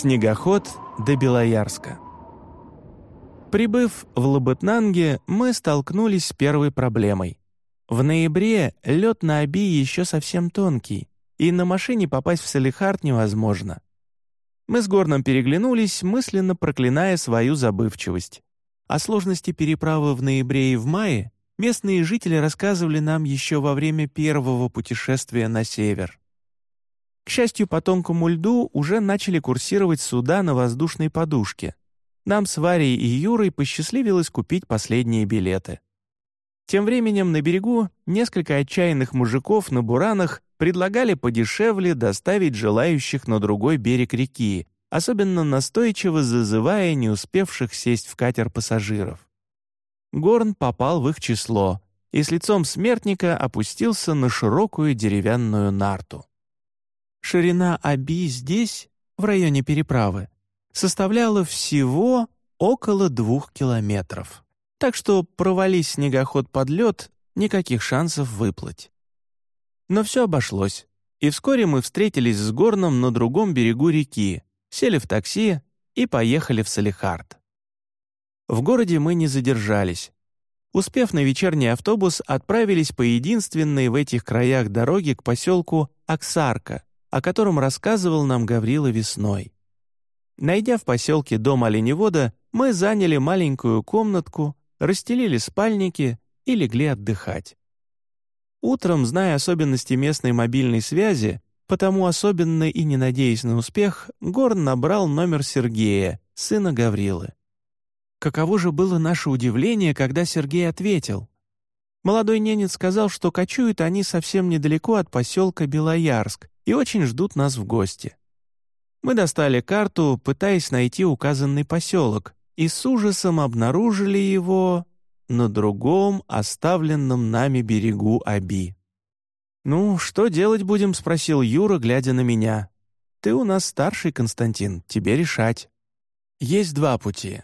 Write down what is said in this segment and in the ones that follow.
Снегоход до Белоярска. Прибыв в Лабытнанге, мы столкнулись с первой проблемой. В ноябре лед на Оби еще совсем тонкий, и на машине попасть в Салихард невозможно. Мы с Горном переглянулись, мысленно проклиная свою забывчивость. О сложности переправы в ноябре и в мае местные жители рассказывали нам еще во время первого путешествия на север. К счастью, по тонкому льду уже начали курсировать суда на воздушной подушке. Нам с Варей и Юрой посчастливилось купить последние билеты. Тем временем на берегу несколько отчаянных мужиков на буранах предлагали подешевле доставить желающих на другой берег реки, особенно настойчиво зазывая не успевших сесть в катер пассажиров. Горн попал в их число и с лицом смертника опустился на широкую деревянную нарту. Ширина Аби здесь, в районе переправы, составляла всего около двух километров. Так что провались снегоход под лед, никаких шансов выплыть. Но все обошлось, и вскоре мы встретились с Горном на другом берегу реки, сели в такси и поехали в Салихард. В городе мы не задержались. Успев на вечерний автобус, отправились по единственной в этих краях дороге к поселку Аксарка, о котором рассказывал нам Гаврила весной. Найдя в поселке дом оленевода, мы заняли маленькую комнатку, расстелили спальники и легли отдыхать. Утром, зная особенности местной мобильной связи, потому особенно и не надеясь на успех, Горн набрал номер Сергея, сына Гаврилы. Каково же было наше удивление, когда Сергей ответил. Молодой ненец сказал, что кочуют они совсем недалеко от поселка Белоярск, и очень ждут нас в гости. Мы достали карту, пытаясь найти указанный поселок, и с ужасом обнаружили его на другом, оставленном нами берегу Аби. «Ну, что делать будем?» — спросил Юра, глядя на меня. «Ты у нас старший, Константин, тебе решать». Есть два пути.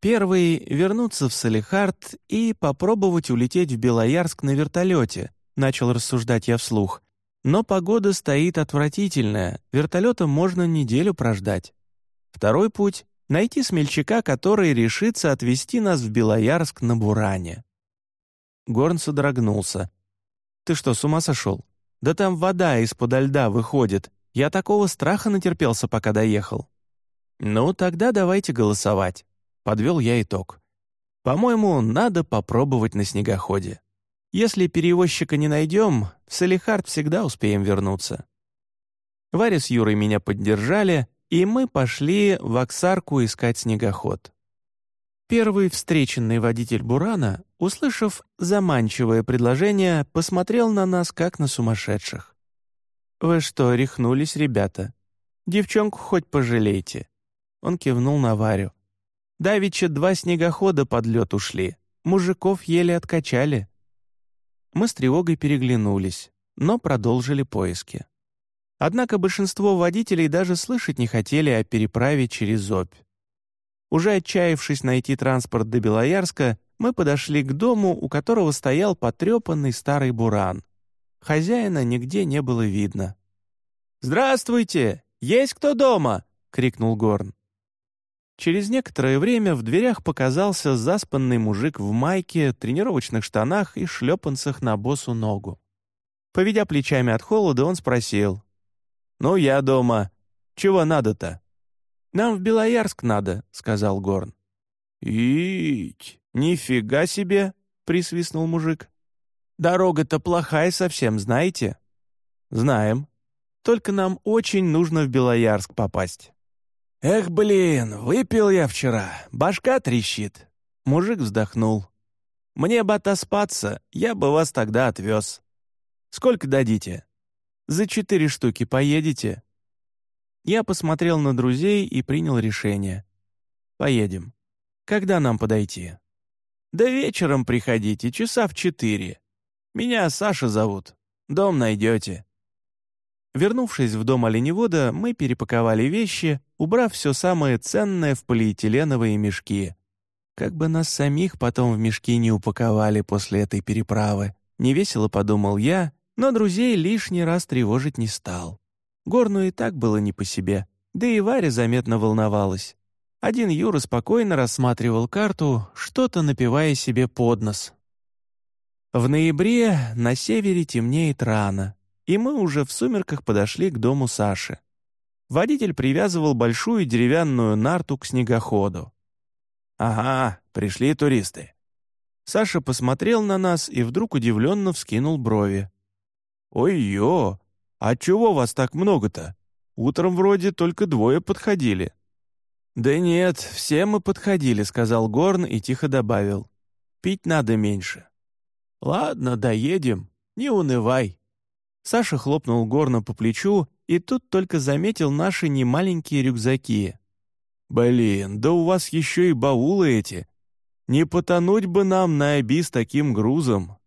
Первый — вернуться в Салихард и попробовать улететь в Белоярск на вертолете, начал рассуждать я вслух. Но погода стоит отвратительная, вертолетом можно неделю прождать. Второй путь — найти смельчака, который решится отвезти нас в Белоярск на Буране. Горн содрогнулся. «Ты что, с ума сошел? Да там вода из-под льда выходит. Я такого страха натерпелся, пока доехал». «Ну, тогда давайте голосовать», — подвел я итог. «По-моему, надо попробовать на снегоходе». Если перевозчика не найдем, в Салихард всегда успеем вернуться. Варя с Юрой меня поддержали, и мы пошли в Оксарку искать снегоход. Первый встреченный водитель Бурана, услышав заманчивое предложение, посмотрел на нас, как на сумасшедших. «Вы что, рехнулись, ребята? Девчонку хоть пожалейте». Он кивнул на Варю. «Давеча два снегохода под лед ушли. Мужиков еле откачали. Мы с тревогой переглянулись, но продолжили поиски. Однако большинство водителей даже слышать не хотели о переправе через Обь. Уже отчаявшись найти транспорт до Белоярска, мы подошли к дому, у которого стоял потрепанный старый буран. Хозяина нигде не было видно. «Здравствуйте! Есть кто дома?» — крикнул Горн. Через некоторое время в дверях показался заспанный мужик в майке, тренировочных штанах и шлепанцах на босу ногу. Поведя плечами от холода, он спросил. «Ну, я дома. Чего надо-то?» «Нам в Белоярск надо», — сказал Горн. «Ить, нифига себе!» — присвистнул мужик. «Дорога-то плохая совсем, знаете?» «Знаем. Только нам очень нужно в Белоярск попасть». «Эх, блин, выпил я вчера, башка трещит». Мужик вздохнул. «Мне бы отоспаться, я бы вас тогда отвез. Сколько дадите?» «За четыре штуки поедете?» Я посмотрел на друзей и принял решение. «Поедем. Когда нам подойти?» «Да вечером приходите, часа в четыре. Меня Саша зовут. Дом найдете». Вернувшись в дом оленевода, мы перепаковали вещи, убрав все самое ценное в полиэтиленовые мешки. Как бы нас самих потом в мешки не упаковали после этой переправы. Невесело подумал я, но друзей лишний раз тревожить не стал. Горну и так было не по себе. Да и Варя заметно волновалась. Один Юра спокойно рассматривал карту, что-то напивая себе под нос. В ноябре на севере темнеет рано, и мы уже в сумерках подошли к дому Саши. Водитель привязывал большую деревянную нарту к снегоходу. «Ага, пришли туристы». Саша посмотрел на нас и вдруг удивленно вскинул брови. «Ой-ё, а чего вас так много-то? Утром вроде только двое подходили». «Да нет, все мы подходили», — сказал Горн и тихо добавил. «Пить надо меньше». «Ладно, доедем, не унывай». Саша хлопнул Горна по плечу, и тут только заметил наши немаленькие рюкзаки. «Блин, да у вас еще и баулы эти. Не потонуть бы нам на оби с таким грузом».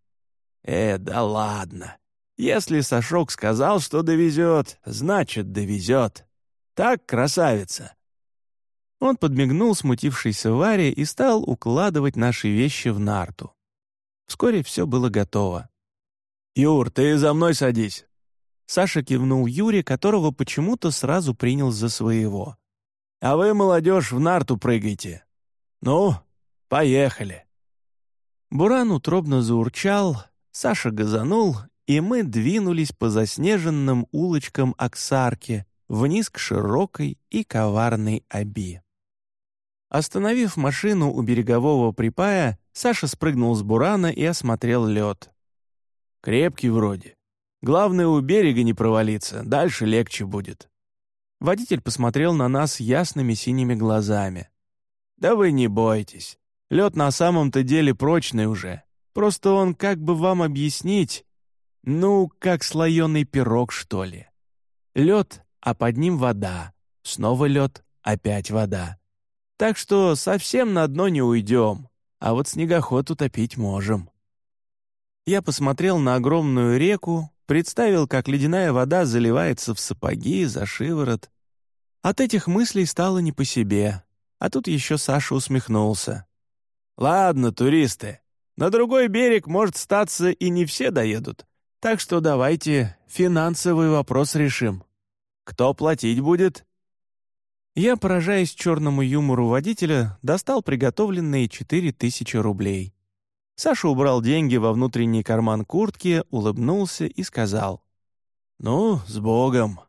«Э, да ладно. Если Сашок сказал, что довезет, значит, довезет. Так, красавица?» Он подмигнул смутившейся Варе и стал укладывать наши вещи в нарту. Вскоре все было готово. «Юр, ты за мной садись!» Саша кивнул Юре, которого почему-то сразу принял за своего. «А вы, молодежь, в нарту прыгайте. Ну, поехали!» Буран утробно заурчал, Саша газанул, и мы двинулись по заснеженным улочкам Оксарки вниз к широкой и коварной Оби. Остановив машину у берегового припая, Саша спрыгнул с бурана и осмотрел лед. «Крепкий вроде. Главное, у берега не провалиться, дальше легче будет». Водитель посмотрел на нас ясными синими глазами. «Да вы не бойтесь. Лед на самом-то деле прочный уже. Просто он, как бы вам объяснить, ну, как слоеный пирог, что ли. Лед, а под ним вода. Снова лед, опять вода. Так что совсем на дно не уйдем, а вот снегоход утопить можем. Я посмотрел на огромную реку, представил, как ледяная вода заливается в сапоги, за шиворот. От этих мыслей стало не по себе, а тут еще Саша усмехнулся. «Ладно, туристы, на другой берег, может, статься и не все доедут, так что давайте финансовый вопрос решим. Кто платить будет?» Я, поражаясь черному юмору водителя, достал приготовленные четыре тысячи рублей. Саша убрал деньги во внутренний карман куртки, улыбнулся и сказал. «Ну, с Богом!»